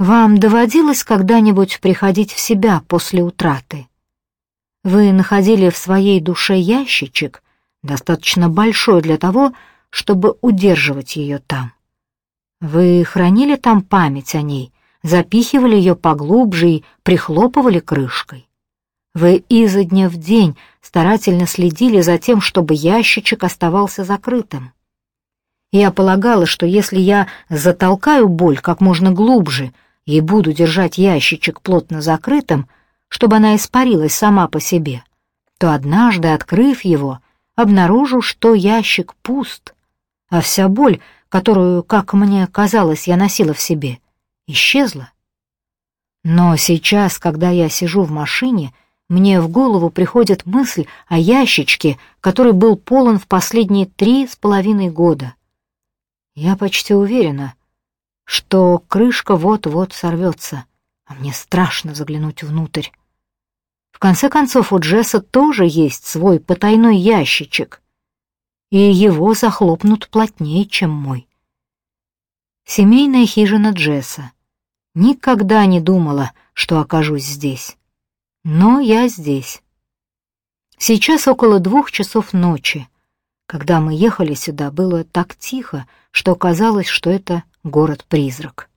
Вам доводилось когда-нибудь приходить в себя после утраты? Вы находили в своей душе ящичек, достаточно большой для того, чтобы удерживать ее там. Вы хранили там память о ней, запихивали ее поглубже и прихлопывали крышкой. Вы изо дня в день старательно следили за тем, чтобы ящичек оставался закрытым. Я полагала, что если я затолкаю боль как можно глубже и буду держать ящичек плотно закрытым, чтобы она испарилась сама по себе, то однажды, открыв его, обнаружу, что ящик пуст, а вся боль, которую, как мне казалось, я носила в себе, исчезла. Но сейчас, когда я сижу в машине, мне в голову приходит мысль о ящичке, который был полон в последние три с половиной года. Я почти уверена, что крышка вот-вот сорвется, а мне страшно заглянуть внутрь. В конце концов, у Джесса тоже есть свой потайной ящичек, и его захлопнут плотнее, чем мой. Семейная хижина Джесса. Никогда не думала, что окажусь здесь. Но я здесь. Сейчас около двух часов ночи. Когда мы ехали сюда, было так тихо, что казалось, что это город-призрак.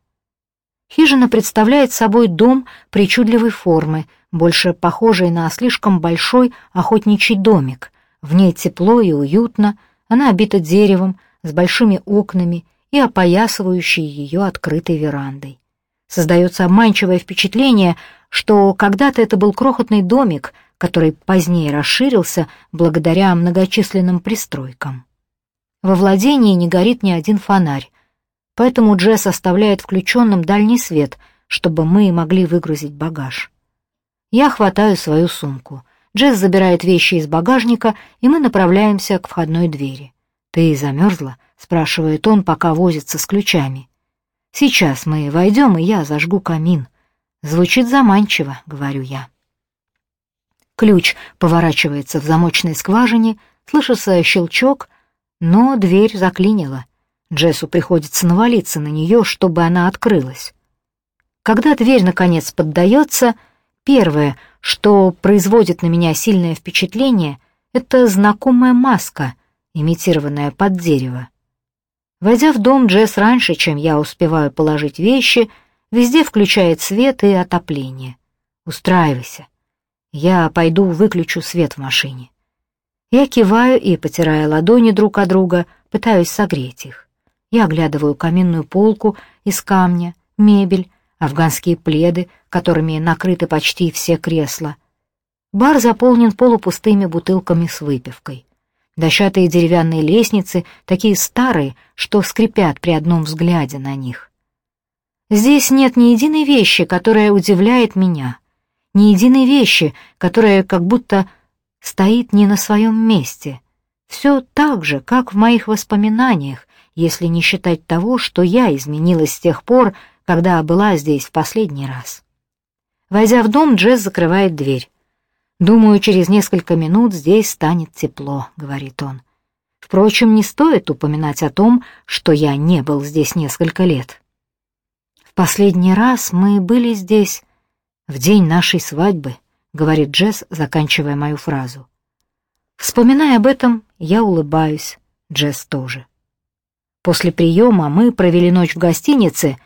Хижина представляет собой дом причудливой формы, больше похожий на слишком большой охотничий домик. В ней тепло и уютно, она обита деревом, с большими окнами и опоясывающей ее открытой верандой. Создается обманчивое впечатление, что когда-то это был крохотный домик, который позднее расширился благодаря многочисленным пристройкам. Во владении не горит ни один фонарь, поэтому Джесс оставляет включенным дальний свет, чтобы мы могли выгрузить багаж. Я хватаю свою сумку. Джесс забирает вещи из багажника, и мы направляемся к входной двери. «Ты замерзла?» — спрашивает он, пока возится с ключами. «Сейчас мы войдем, и я зажгу камин». Звучит заманчиво, говорю я. Ключ поворачивается в замочной скважине, слышится щелчок, но дверь заклинила. Джессу приходится навалиться на нее, чтобы она открылась. Когда дверь, наконец, поддается, первое, что производит на меня сильное впечатление, это знакомая маска, имитированная под дерево. Войдя в дом, Джесс раньше, чем я успеваю положить вещи, везде включает свет и отопление. Устраивайся. Я пойду выключу свет в машине. Я киваю и, потирая ладони друг от друга, пытаюсь согреть их. Я оглядываю каминную полку из камня, мебель, афганские пледы, которыми накрыты почти все кресла. Бар заполнен полупустыми бутылками с выпивкой. Дощатые деревянные лестницы, такие старые, что скрипят при одном взгляде на них. Здесь нет ни единой вещи, которая удивляет меня, ни единой вещи, которая как будто стоит не на своем месте. Все так же, как в моих воспоминаниях, если не считать того, что я изменилась с тех пор, когда была здесь в последний раз. Войдя в дом, Джесс закрывает дверь. «Думаю, через несколько минут здесь станет тепло», — говорит он. Впрочем, не стоит упоминать о том, что я не был здесь несколько лет. Последний раз мы были здесь в день нашей свадьбы, говорит Джесс, заканчивая мою фразу. Вспоминая об этом, я улыбаюсь, Джесс тоже. После приема мы провели ночь в гостинице,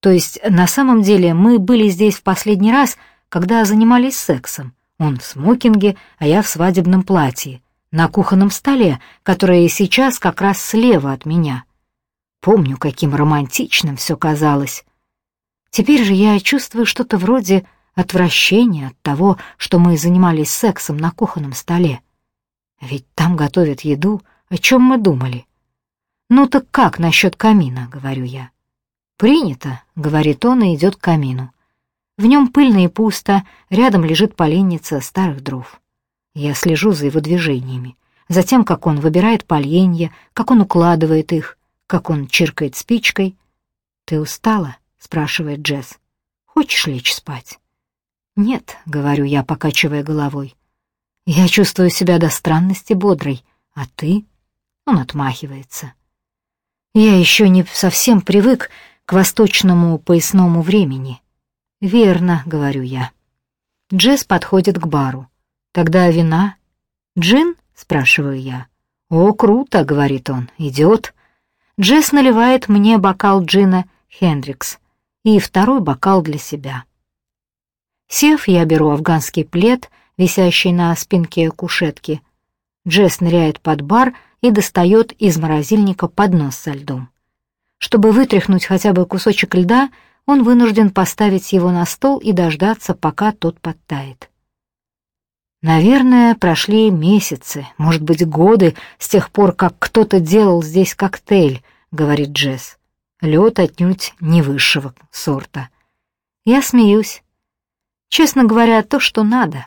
то есть на самом деле мы были здесь в последний раз, когда занимались сексом. Он в смокинге, а я в свадебном платье, на кухонном столе, которое сейчас как раз слева от меня. Помню, каким романтичным все казалось. Теперь же я чувствую что-то вроде отвращения от того, что мы занимались сексом на кухонном столе. Ведь там готовят еду, о чем мы думали. «Ну так как насчет камина?» — говорю я. «Принято», — говорит он и идет к камину. В нем пыльно и пусто, рядом лежит поленница старых дров. Я слежу за его движениями, за тем, как он выбирает поленья, как он укладывает их, как он чиркает спичкой. «Ты устала?» — спрашивает Джесс. «Хочешь лечь спать?» «Нет», — говорю я, покачивая головой. «Я чувствую себя до странности бодрой, а ты?» Он отмахивается. Я еще не совсем привык к восточному поясному времени. Верно, говорю я. Джесс подходит к бару. Тогда вина? Джин? спрашиваю я. О, круто, говорит он. Идет. Джесс наливает мне бокал джина Хендрикс и второй бокал для себя. Сев, я беру афганский плед, висящий на спинке кушетки. Джесс ныряет под бар и достает из морозильника поднос со льдом. Чтобы вытряхнуть хотя бы кусочек льда, он вынужден поставить его на стол и дождаться, пока тот подтает. Наверное, прошли месяцы, может быть, годы с тех пор, как кто-то делал здесь коктейль, говорит Джесс. Лед отнюдь не высшего сорта. Я смеюсь. Честно говоря, то, что надо.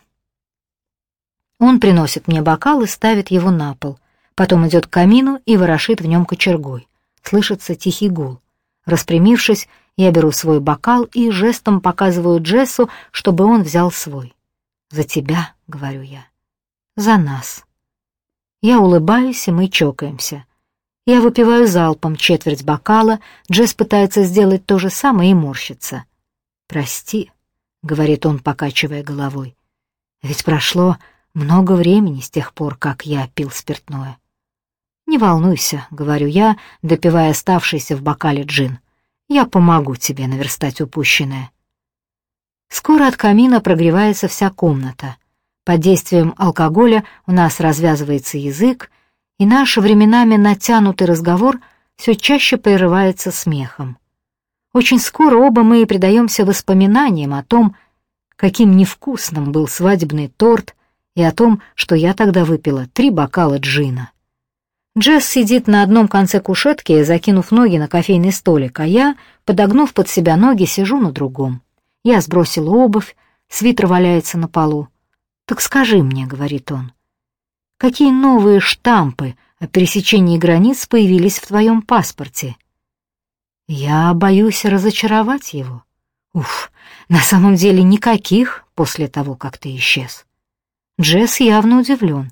Он приносит мне бокал и ставит его на пол. Потом идет к камину и ворошит в нем кочергой. Слышится тихий гул. Распрямившись, я беру свой бокал и жестом показываю Джессу, чтобы он взял свой. «За тебя», — говорю я. «За нас». Я улыбаюсь, и мы чокаемся. Я выпиваю залпом четверть бокала, Джесс пытается сделать то же самое и морщится. «Прости», — говорит он, покачивая головой. «Ведь прошло много времени с тех пор, как я пил спиртное». «Не волнуйся», — говорю я, допивая оставшийся в бокале джин. «Я помогу тебе наверстать упущенное». Скоро от камина прогревается вся комната. Под действием алкоголя у нас развязывается язык, и наш временами натянутый разговор все чаще прерывается смехом. Очень скоро оба мы предаемся воспоминаниям о том, каким невкусным был свадебный торт, и о том, что я тогда выпила три бокала джина. Джесс сидит на одном конце кушетки, закинув ноги на кофейный столик, а я, подогнув под себя ноги, сижу на другом. Я сбросила обувь, свитер валяется на полу. «Так скажи мне», — говорит он, — «какие новые штампы о пересечении границ появились в твоем паспорте?» Я боюсь разочаровать его. Уф, на самом деле никаких после того, как ты исчез. Джесс явно удивлен.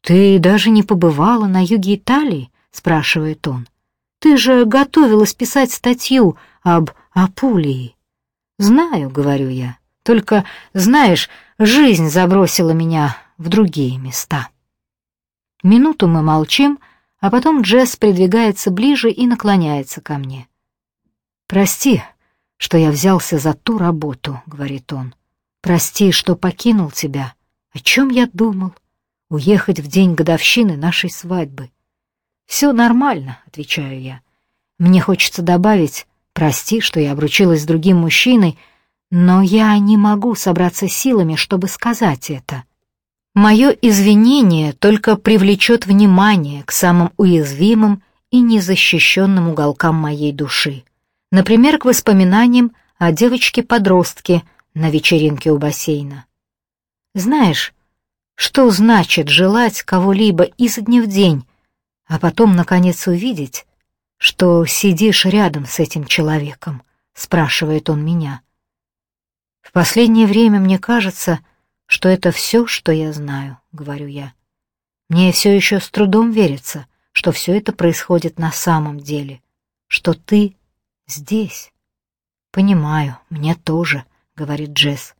«Ты даже не побывала на юге Италии?» — спрашивает он. «Ты же готовилась писать статью об Апулии». «Знаю», — говорю я, — «только, знаешь, жизнь забросила меня в другие места». Минуту мы молчим, а потом Джесс придвигается ближе и наклоняется ко мне. «Прости, что я взялся за ту работу», — говорит он. «Прости, что покинул тебя. О чем я думал? Уехать в день годовщины нашей свадьбы». «Все нормально», — отвечаю я. «Мне хочется добавить, Прости, что я обручилась с другим мужчиной, но я не могу собраться силами, чтобы сказать это. Мое извинение только привлечет внимание к самым уязвимым и незащищенным уголкам моей души. Например, к воспоминаниям о девочке-подростке на вечеринке у бассейна. Знаешь, что значит желать кого-либо изо дня в день, а потом, наконец, увидеть, что сидишь рядом с этим человеком?» — спрашивает он меня. «В последнее время мне кажется, что это все, что я знаю», — говорю я. «Мне все еще с трудом верится, что все это происходит на самом деле, что ты здесь». «Понимаю, мне тоже», — говорит Джесс.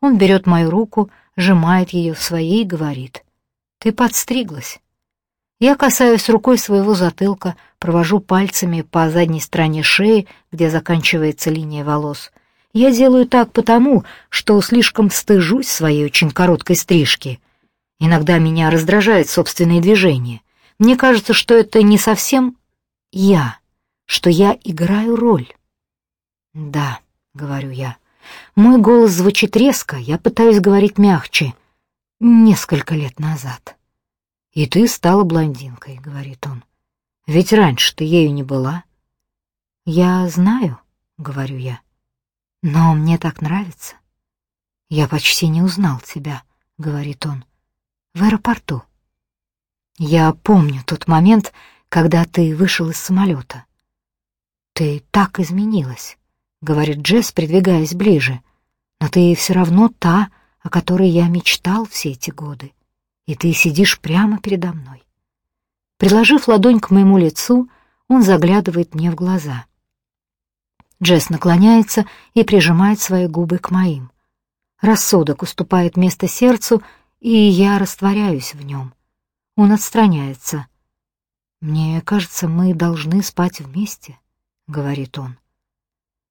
Он берет мою руку, сжимает ее в своей и говорит. «Ты подстриглась. Я касаюсь рукой своего затылка, провожу пальцами по задней стороне шеи, где заканчивается линия волос. Я делаю так потому, что слишком стыжусь своей очень короткой стрижки. Иногда меня раздражают собственные движения. Мне кажется, что это не совсем я, что я играю роль. «Да», — говорю я. Мой голос звучит резко, я пытаюсь говорить мягче. Несколько лет назад. «И ты стала блондинкой», — говорит он. «Ведь раньше ты ею не была». «Я знаю», — говорю я. «Но мне так нравится». «Я почти не узнал тебя», — говорит он. «В аэропорту». «Я помню тот момент, когда ты вышел из самолета». «Ты так изменилась», — говорит Джесс, придвигаясь ближе. «Но ты все равно та, о которой я мечтал все эти годы и ты сидишь прямо передо мной. Приложив ладонь к моему лицу, он заглядывает мне в глаза. Джесс наклоняется и прижимает свои губы к моим. Рассудок уступает место сердцу, и я растворяюсь в нем. Он отстраняется. «Мне кажется, мы должны спать вместе», — говорит он.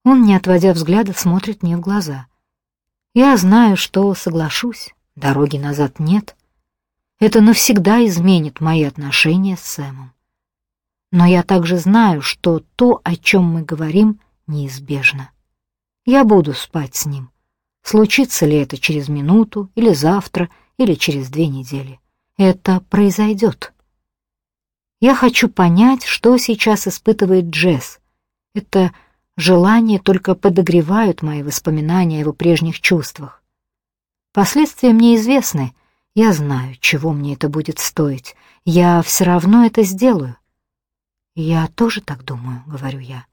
Он, не отводя взгляда, смотрит мне в глаза. Я знаю, что соглашусь, дороги назад нет. Это навсегда изменит мои отношения с Сэмом. Но я также знаю, что то, о чем мы говорим, неизбежно. Я буду спать с ним. Случится ли это через минуту, или завтра, или через две недели. Это произойдет. Я хочу понять, что сейчас испытывает Джесс. Это желание только подогревают мои воспоминания о его прежних чувствах. Последствия мне известны, я знаю, чего мне это будет стоить. Я все равно это сделаю. Я тоже так думаю, говорю я.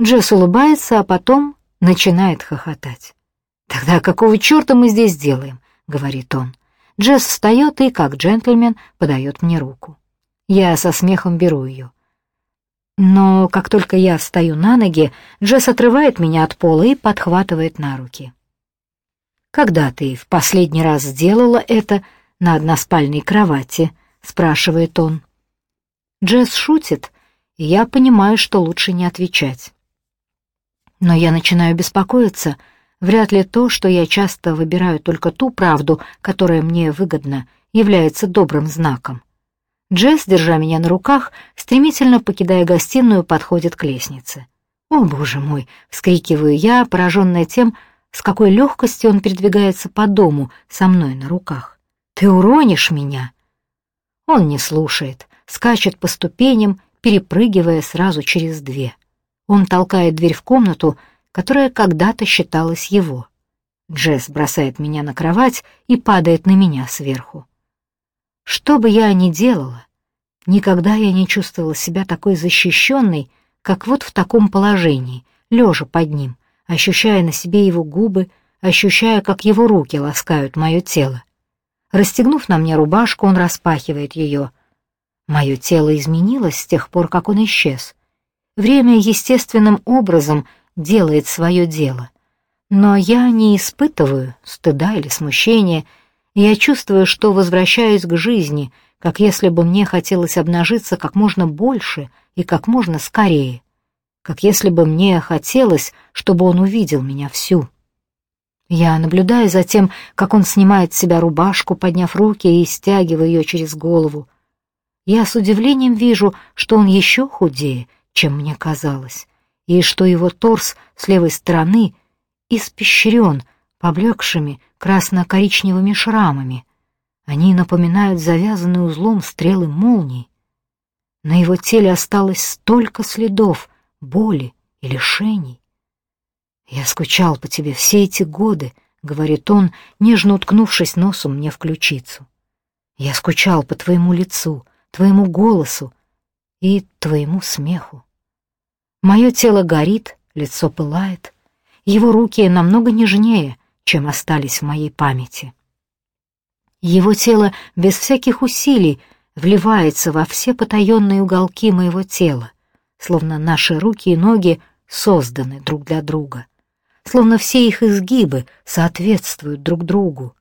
Джесс улыбается, а потом начинает хохотать. «Тогда какого черта мы здесь делаем?» — говорит он. Джесс встает и, как джентльмен, подает мне руку. Я со смехом беру ее. Но как только я встаю на ноги, Джесс отрывает меня от пола и подхватывает на руки. «Когда ты в последний раз сделала это на односпальной кровати?» — спрашивает он. Джесс шутит, и я понимаю, что лучше не отвечать. Но я начинаю беспокоиться — Вряд ли то, что я часто выбираю только ту правду, которая мне выгодна, является добрым знаком. Джесс, держа меня на руках, стремительно покидая гостиную, подходит к лестнице. «О, боже мой!» — вскрикиваю я, пораженная тем, с какой легкостью он передвигается по дому со мной на руках. «Ты уронишь меня!» Он не слушает, скачет по ступеням, перепрыгивая сразу через две. Он толкает дверь в комнату, которая когда-то считалась его. Джесс бросает меня на кровать и падает на меня сверху. Что бы я ни делала, никогда я не чувствовала себя такой защищенной, как вот в таком положении, лежа под ним, ощущая на себе его губы, ощущая, как его руки ласкают мое тело. Расстегнув на мне рубашку, он распахивает ее. Мое тело изменилось с тех пор, как он исчез. Время естественным образом — делает свое дело. Но я не испытываю стыда или смущения, я чувствую, что возвращаюсь к жизни, как если бы мне хотелось обнажиться как можно больше и как можно скорее, как если бы мне хотелось, чтобы он увидел меня всю. Я наблюдаю за тем, как он снимает с себя рубашку, подняв руки и стягивая ее через голову. Я с удивлением вижу, что он еще худее, чем мне казалось и что его торс с левой стороны испещрен поблекшими красно-коричневыми шрамами. Они напоминают завязанные узлом стрелы молний. На его теле осталось столько следов боли и лишений. «Я скучал по тебе все эти годы», — говорит он, нежно уткнувшись носом мне в ключицу. «Я скучал по твоему лицу, твоему голосу и твоему смеху. Мое тело горит, лицо пылает. Его руки намного нежнее, чем остались в моей памяти. Его тело без всяких усилий вливается во все потаенные уголки моего тела, словно наши руки и ноги созданы друг для друга, словно все их изгибы соответствуют друг другу.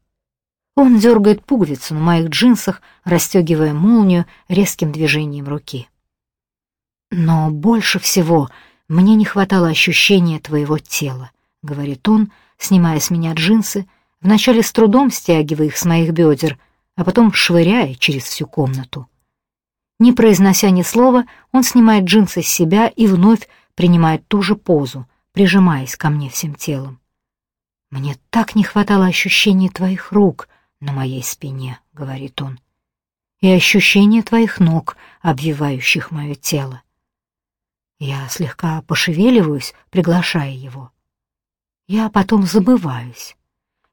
Он дергает пуговицу на моих джинсах, расстегивая молнию резким движением руки. Но больше всего мне не хватало ощущения твоего тела, говорит он, снимая с меня джинсы, вначале с трудом стягивая их с моих бедер, а потом швыряя через всю комнату. Не произнося ни слова, он снимает джинсы с себя и вновь принимает ту же позу, прижимаясь ко мне всем телом. «Мне так не хватало ощущения твоих рук на моей спине», — говорит он, — «и ощущения твоих ног, обвивающих мое тело. Я слегка пошевеливаюсь, приглашая его. Я потом забываюсь.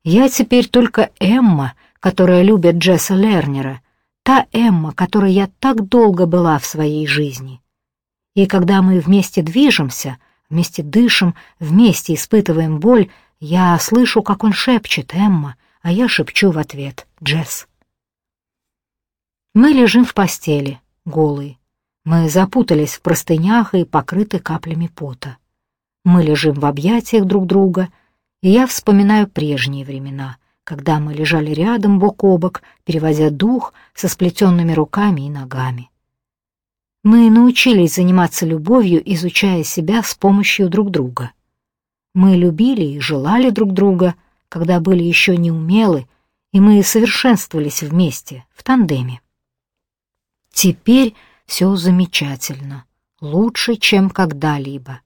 Я теперь только Эмма, которая любит Джесса Лернера, та Эмма, которой я так долго была в своей жизни. И когда мы вместе движемся, вместе дышим, вместе испытываем боль, я слышу, как он шепчет «Эмма», а я шепчу в ответ «Джесс». Мы лежим в постели, голые. Мы запутались в простынях и покрыты каплями пота. Мы лежим в объятиях друг друга, и я вспоминаю прежние времена, когда мы лежали рядом бок о бок, переводя дух со сплетенными руками и ногами. Мы научились заниматься любовью, изучая себя с помощью друг друга. Мы любили и желали друг друга, когда были еще неумелы, и мы совершенствовались вместе, в тандеме. Теперь все замечательно, лучше, чем когда-либо.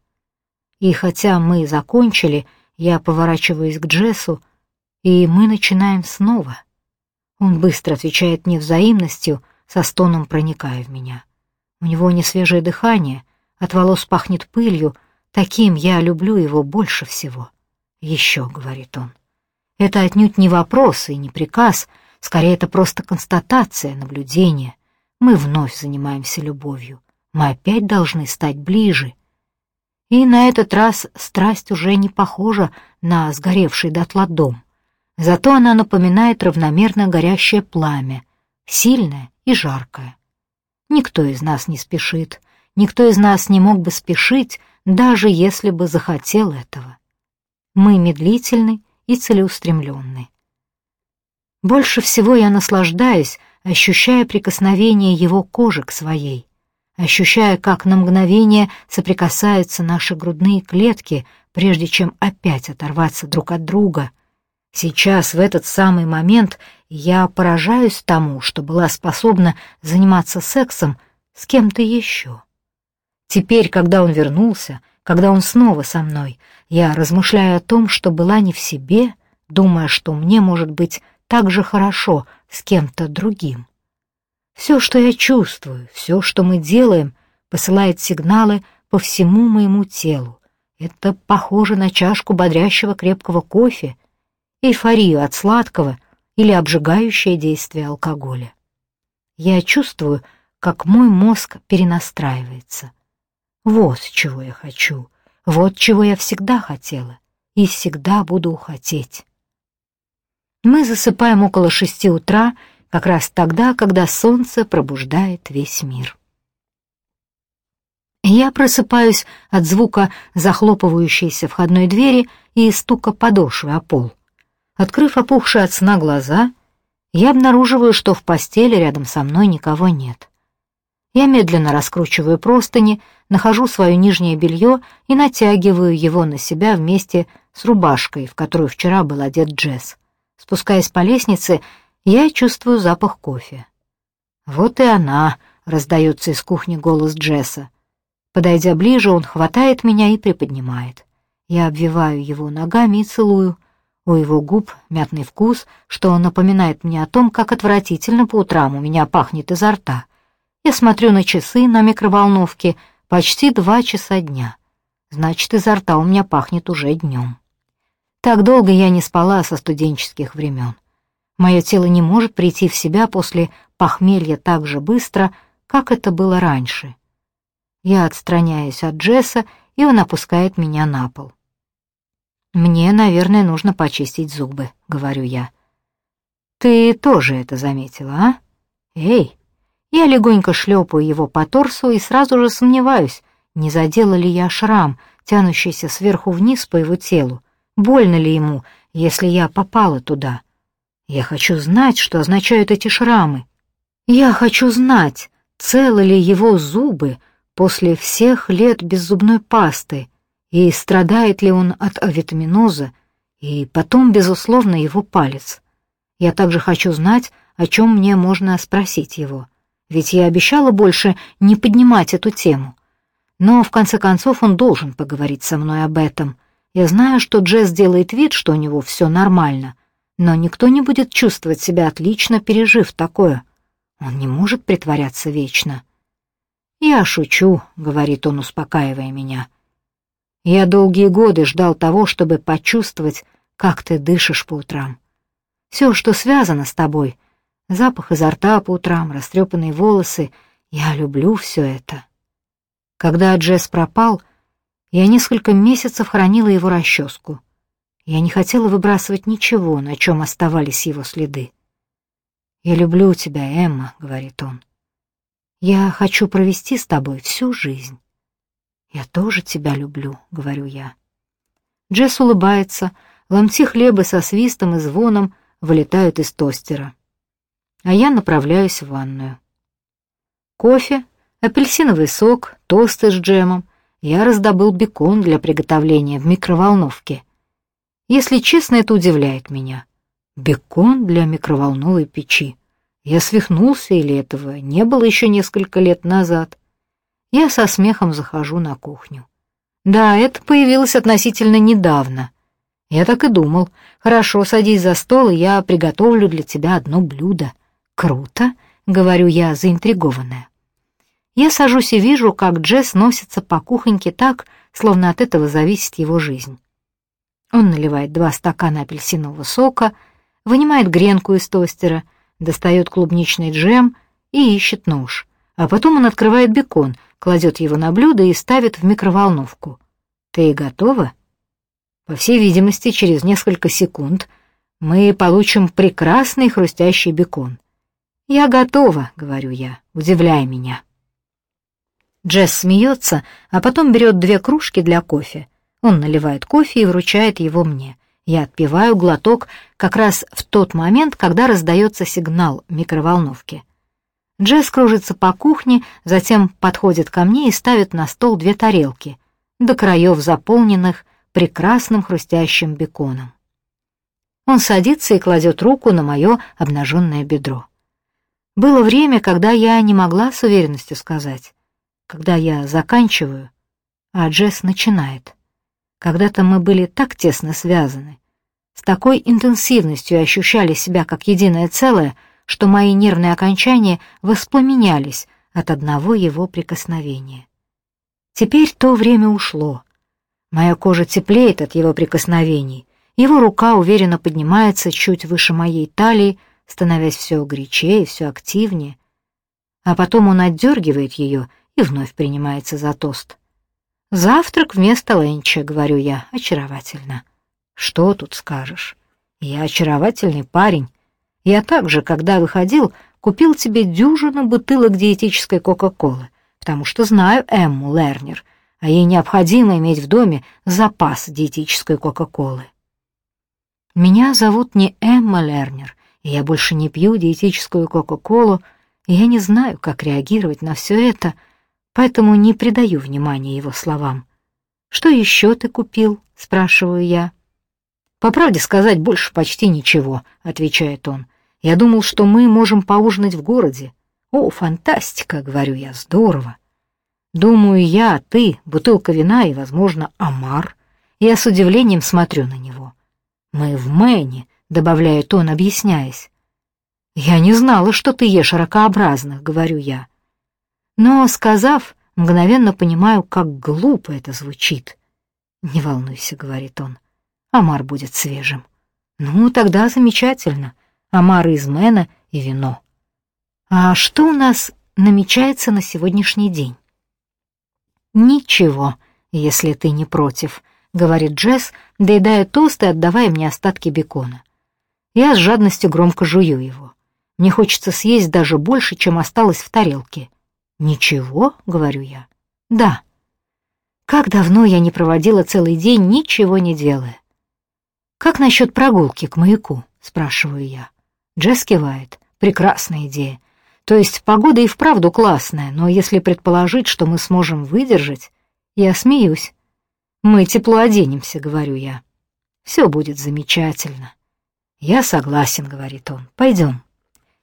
И хотя мы закончили, я поворачиваюсь к Джессу, и мы начинаем снова. Он быстро отвечает мне взаимностью, со стоном проникая в меня. У него не свежее дыхание, от волос пахнет пылью, таким я люблю его больше всего. «Еще», — говорит он. Это отнюдь не вопрос и не приказ, скорее это просто констатация, наблюдение. Мы вновь занимаемся любовью. Мы опять должны стать ближе. И на этот раз страсть уже не похожа на сгоревший дотла дом. Зато она напоминает равномерно горящее пламя, сильное и жаркое. Никто из нас не спешит, никто из нас не мог бы спешить, даже если бы захотел этого. Мы медлительны и целеустремленны. Больше всего я наслаждаюсь, ощущая прикосновение его кожи к своей, ощущая, как на мгновение соприкасаются наши грудные клетки, прежде чем опять оторваться друг от друга. Сейчас, в этот самый момент, я поражаюсь тому, что была способна заниматься сексом с кем-то еще. Теперь, когда он вернулся, когда он снова со мной, я размышляю о том, что была не в себе, думая, что мне может быть так же хорошо с кем-то другим. Все, что я чувствую, все, что мы делаем, посылает сигналы по всему моему телу. Это похоже на чашку бодрящего крепкого кофе, эйфорию от сладкого — или обжигающее действие алкоголя. Я чувствую, как мой мозг перенастраивается. Вот чего я хочу, вот чего я всегда хотела и всегда буду хотеть. Мы засыпаем около шести утра, как раз тогда, когда солнце пробуждает весь мир. Я просыпаюсь от звука захлопывающейся входной двери и стука подошвы о пол. Открыв опухшие от сна глаза, я обнаруживаю, что в постели рядом со мной никого нет. Я медленно раскручиваю простыни, нахожу свое нижнее белье и натягиваю его на себя вместе с рубашкой, в которую вчера был одет Джесс. Спускаясь по лестнице, я чувствую запах кофе. «Вот и она!» — раздается из кухни голос Джесса. Подойдя ближе, он хватает меня и приподнимает. Я обвиваю его ногами и целую — у его губ мятный вкус, что напоминает мне о том, как отвратительно по утрам у меня пахнет изо рта. Я смотрю на часы на микроволновке, почти два часа дня. Значит, изо рта у меня пахнет уже днем. Так долго я не спала со студенческих времен. Мое тело не может прийти в себя после похмелья так же быстро, как это было раньше. Я отстраняюсь от Джесса, и он опускает меня на пол. «Мне, наверное, нужно почистить зубы», — говорю я. «Ты тоже это заметила, а? Эй!» Я легонько шлепаю его по торсу и сразу же сомневаюсь, не задела ли я шрам, тянущийся сверху вниз по его телу. Больно ли ему, если я попала туда? Я хочу знать, что означают эти шрамы. Я хочу знать, целы ли его зубы после всех лет без зубной пасты, и страдает ли он от авитаминоза, и потом, безусловно, его палец. Я также хочу знать, о чем мне можно спросить его, ведь я обещала больше не поднимать эту тему. Но, в конце концов, он должен поговорить со мной об этом. Я знаю, что Джесс делает вид, что у него все нормально, но никто не будет чувствовать себя отлично, пережив такое. Он не может притворяться вечно. «Я шучу», — говорит он, успокаивая меня, — я долгие годы ждал того, чтобы почувствовать, как ты дышишь по утрам. Все, что связано с тобой, запах изо рта по утрам, растрепанные волосы, я люблю все это. Когда Джесс пропал, я несколько месяцев хранила его расческу. Я не хотела выбрасывать ничего, на чем оставались его следы. «Я люблю тебя, Эмма», — говорит он. «Я хочу провести с тобой всю жизнь». «Я тоже тебя люблю», — говорю я. Джесс улыбается, ломти хлеба со свистом и звоном вылетают из тостера. А я направляюсь в ванную. Кофе, апельсиновый сок, тосты с джемом. Я раздобыл бекон для приготовления в микроволновке. Если честно, это удивляет меня. Бекон для микроволновой печи. Я свихнулся или этого не было еще несколько лет назад. Я со смехом захожу на кухню. Да, это появилось относительно недавно. Я так и думал. Хорошо, садись за стол, и я приготовлю для тебя одно блюдо. Круто, говорю я, заинтригованная. Я сажусь и вижу, как Джесс носится по кухоньке так, словно от этого зависит его жизнь. Он наливает два стакана апельсинового сока, вынимает гренку из тостера, достает клубничный джем и ищет нож. А потом он открывает бекон, кладет его на блюдо и ставит в микроволновку. «Ты готова?» По всей видимости, через несколько секунд мы получим прекрасный хрустящий бекон. «Я готова», — говорю я, удивляя меня. Джесс смеется, а потом берет две кружки для кофе. Он наливает кофе и вручает его мне. Я отпиваю глоток как раз в тот момент, когда раздается сигнал микроволновки. Джесс кружится по кухне, затем подходит ко мне и ставит на стол две тарелки, до краев заполненных прекрасным хрустящим беконом. Он садится и кладет руку на мое обнаженное бедро. Было время, когда я не могла с уверенностью сказать, когда я заканчиваю, а Джесс начинает. Когда-то мы были так тесно связаны, с такой интенсивностью ощущали себя как единое целое, что мои нервные окончания воспламенялись от одного его прикосновения. Теперь то время ушло, Моя кожа теплеет от его прикосновений. Его рука уверенно поднимается чуть выше моей талии, становясь все горячее, все активнее. А потом он отдергивает ее и вновь принимается за тост. «Завтрак вместо ленча», — говорю я, — очаровательно. «Что тут скажешь? Я очаровательный парень. Я также, когда выходил, купил тебе дюжину бутылок диетической Кока-Колы, потому что знаю Эмму Лернер — а ей необходимо иметь в доме запас диетической Кока-Колы. Меня зовут не Эмма Лернер, и я больше не пью диетическую Кока-Колу, и я не знаю, как реагировать на все это, поэтому не придаю внимания его словам. «Что еще ты купил?» — спрашиваю я. «По правде сказать, больше почти ничего», — отвечает он. «Я думал, что мы можем поужинать в городе». «О, фантастика!» — говорю я, «здорово». Думаю я, ты, бутылка вина и, возможно, омар. Я с удивлением смотрю на него. Мы в Мэне, добавляет он, объясняясь. Я не знала, что ты ешь ракообразных, говорю я. Но, сказав, мгновенно понимаю, как глупо это звучит. Не волнуйся, говорит он. Омар будет свежим. Ну, тогда замечательно. Омар из Мэна и вино. А что у нас намечается на сегодняшний день? «Ничего, если ты не против», — говорит Джесс, доедая тост и отдавая мне остатки бекона. Я с жадностью громко жую его. Мне хочется съесть даже больше, чем осталось в тарелке. «Ничего?» — говорю я. «Да». Как давно я не проводила целый день, ничего не делая. «Как насчет прогулки к маяку?» — спрашиваю я. Джесс кивает. «Прекрасная идея. То есть погода и вправду классная, но если предположить, что мы сможем выдержать, я смеюсь. Мы тепло оденемся, говорю я. Все будет замечательно. Я согласен, говорит он. Пойдем.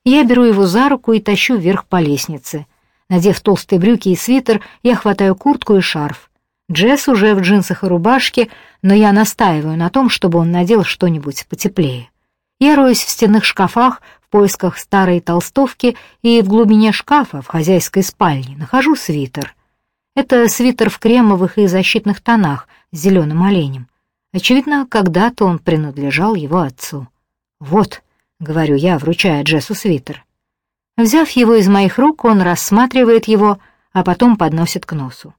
Я беру его за руку и тащу вверх по лестнице. Надев толстые брюки и свитер, я хватаю куртку и шарф. Джесс уже в джинсах и рубашке, но я настаиваю на том, чтобы он надел что-нибудь потеплее. Я роюсь в стенных шкафах в поисках старой толстовки и в глубине шкафа в хозяйской спальне нахожу свитер. Это свитер в кремовых и защитных тонах с зеленым оленем. Очевидно, когда-то он принадлежал его отцу. «Вот», — говорю я, вручая Джессу свитер. Взяв его из моих рук, он рассматривает его, а потом подносит к носу.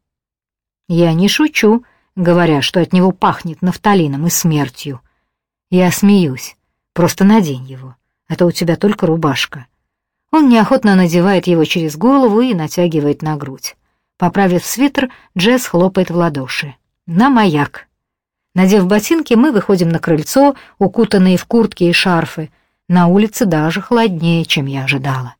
Я не шучу, говоря, что от него пахнет нафталином и смертью. Я смеюсь. Просто надень его, а то у тебя только рубашка. Он неохотно надевает его через голову и натягивает на грудь. Поправив свитер, Джесс хлопает в ладоши. «На маяк!» Надев ботинки, мы выходим на крыльцо, укутанные в куртки и шарфы. На улице даже холоднее, чем я ожидала.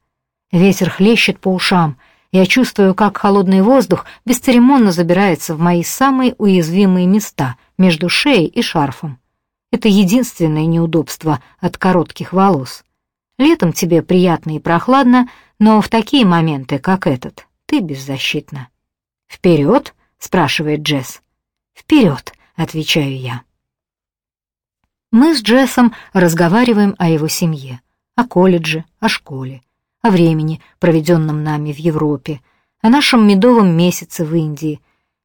Ветер хлещет по ушам. Я чувствую, как холодный воздух бесцеремонно забирается в мои самые уязвимые места между шеей и шарфом. Это единственное неудобство от коротких волос. Летом тебе приятно и прохладно, но в такие моменты, как этот, ты беззащитна. «Вперед?» — спрашивает Джесс. «Вперед!» — отвечаю я. Мы с Джессом разговариваем о его семье, о колледже, о школе, о времени, проведенном нами в Европе, о нашем медовом месяце в Индии.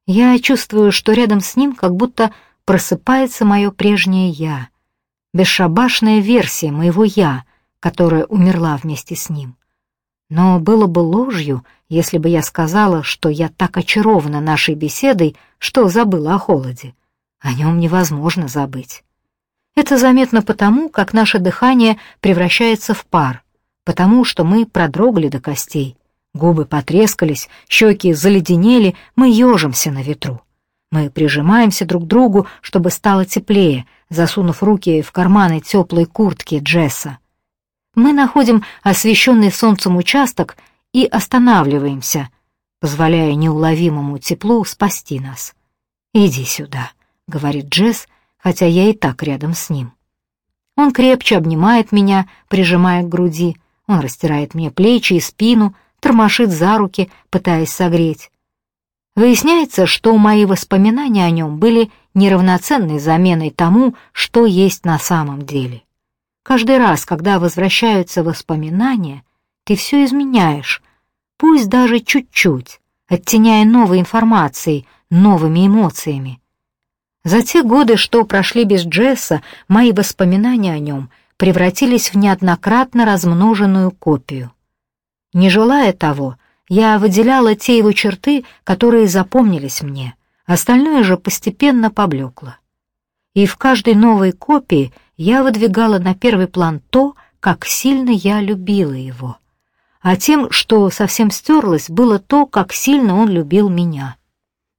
Я чувствую, что рядом с ним как будто просыпается мое прежнее «я», бесшабашная версия моего «я», которая умерла вместе с ним. Но было бы ложью, если бы я сказала, что я так очарована нашей беседой, что забыла о холоде. О нем невозможно забыть. Это заметно потому, как наше дыхание превращается в пар, потому что мы продрогли до костей, губы потрескались, щеки заледенели, мы ежимся на ветру. Мы прижимаемся друг к другу, чтобы стало теплее, засунув руки в карманы теплой куртки Джесса. Мы находим освещенный солнцем участок и останавливаемся, позволяя неуловимому теплу спасти нас. «Иди сюда», — говорит Джесс, хотя я и так рядом с ним. Он крепче обнимает меня, прижимая к груди, он растирает мне плечи и спину, тормошит за руки, пытаясь согреть. Выясняется, что мои воспоминания о нем были неравноценной заменой тому, что есть на самом деле. Каждый раз, когда возвращаются воспоминания, ты все изменяешь, пусть даже чуть-чуть, оттеняя новой информацией, новыми эмоциями. За те годы, что прошли без Джесса, мои воспоминания о нем превратились в неоднократно размноженную копию. Не желая того, я выделяла те его черты, которые запомнились мне, остальное же постепенно поблекло. И в каждой новой копии я выдвигала на первый план то, как сильно я любила его. А тем, что совсем стерлось, было то, как сильно он любил меня.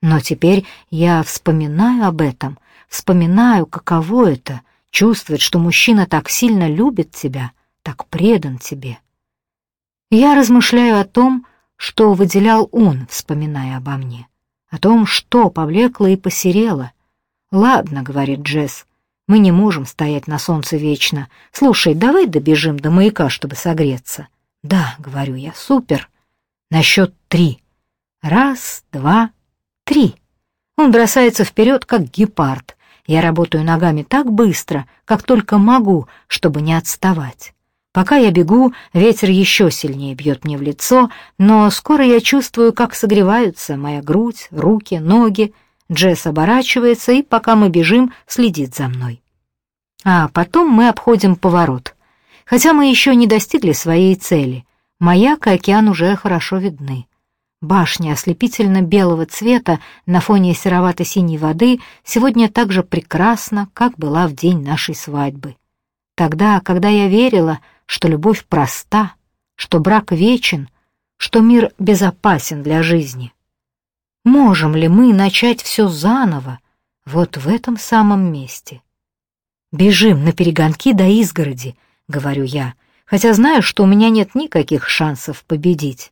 Но теперь я вспоминаю об этом, вспоминаю, каково это — чувствовать, что мужчина так сильно любит тебя, так предан тебе. Я размышляю о том, что выделял он, вспоминая обо мне, о том, что повлекло и посерело. «Ладно», — говорит Джесс, — «мы не можем стоять на солнце вечно. Слушай, давай добежим до маяка, чтобы согреться». «Да», — говорю я, — «супер». На счет три. Раз, два, три. Он бросается вперед, как гепард. Я работаю ногами так быстро, как только могу, чтобы не отставать. Пока я бегу, ветер еще сильнее бьет мне в лицо, но скоро я чувствую, как согреваются моя грудь, руки, ноги. Джесс оборачивается и, пока мы бежим, следит за мной. А потом мы обходим поворот. Хотя мы еще не достигли своей цели. Маяк и океан уже хорошо видны. Башня ослепительно-белого цвета на фоне серовато-синей воды сегодня так же прекрасна, как была в день нашей свадьбы. Тогда, когда я верила, что любовь проста, что брак вечен, что мир безопасен для жизни. Можем ли мы начать все заново, вот в этом самом месте? «Бежим на перегонки до изгороди», — говорю я, хотя знаю, что у меня нет никаких шансов победить.